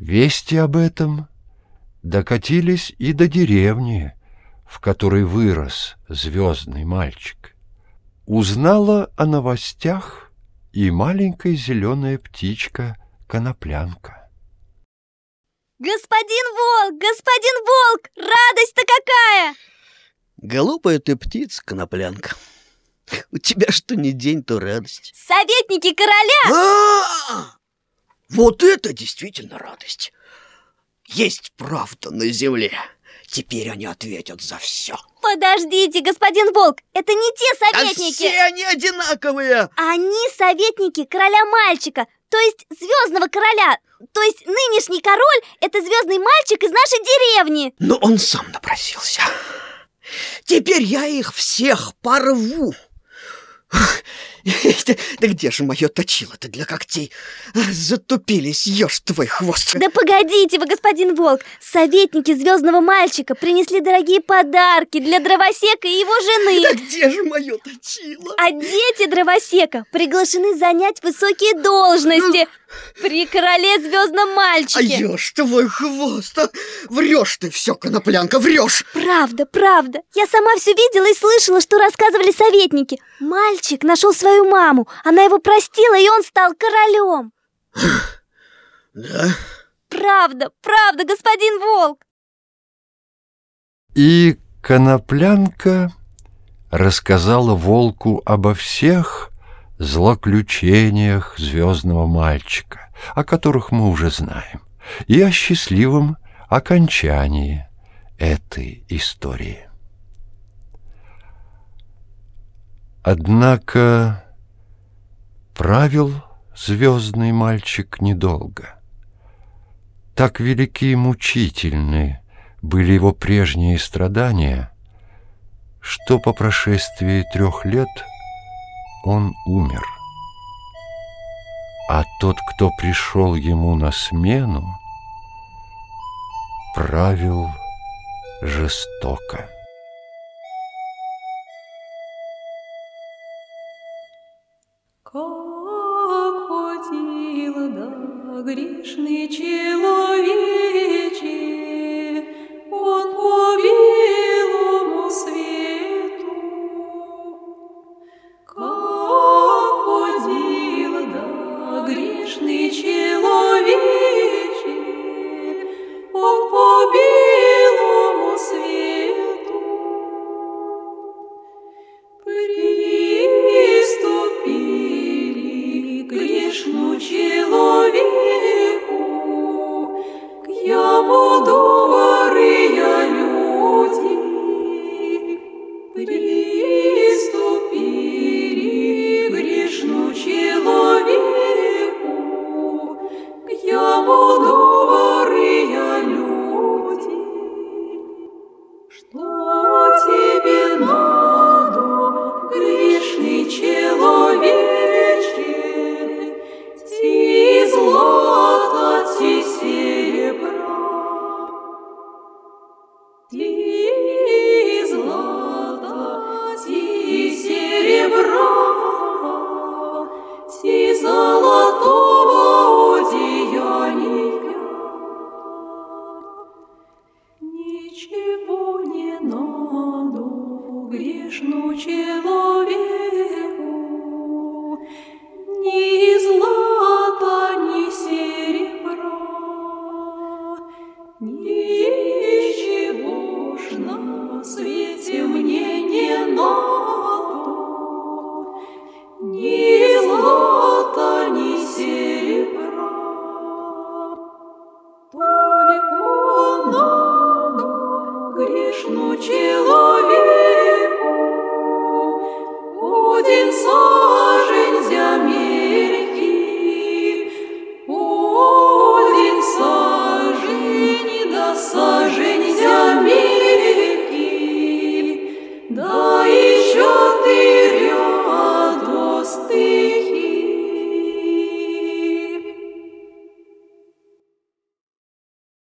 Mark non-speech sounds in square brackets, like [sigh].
Вести об этом докатились и до деревни, в которой вырос звездный мальчик. Узнала о новостях и маленькая зеленая птичка Коноплянка. Господин Волк, господин Волк, радость-то какая! Глупая ты птица, Коноплянка. У тебя что ни день, то радость. Советники короля! А! Вот это действительно радость. Есть правда на земле. Теперь они ответят за все. Подождите, господин Волк, это не те советники. А все они одинаковые. Они советники короля мальчика, то есть звездного короля. То есть нынешний король – это звездный мальчик из нашей деревни. Но он сам напросился. Теперь я их всех порву. [laughs] Да где же мое точило-то для когтей? Затупились, ешь твой хвост. Да погодите вы, господин Волк! Советники звездного мальчика принесли дорогие подарки для дровосека и его жены. Да где же мое точило? А дети дровосека приглашены занять высокие должности при короле звездном мальчике. А ешь твой хвост а? Врешь ты все, коноплянка, врешь Правда, правда. Я сама все видела и слышала, что рассказывали советники. Мальчик нашел свою свою маму. Она его простила, и он стал королем. Да? Правда, правда, господин Волк. И Коноплянка рассказала Волку обо всех злоключениях звездного мальчика, о которых мы уже знаем, и о счастливом окончании этой истории. Однако правил звездный мальчик недолго. Так велики и мучительны были его прежние страдания, что по прошествии трех лет он умер. А тот, кто пришел ему на смену, правил жестоко. Грешный человече, грешну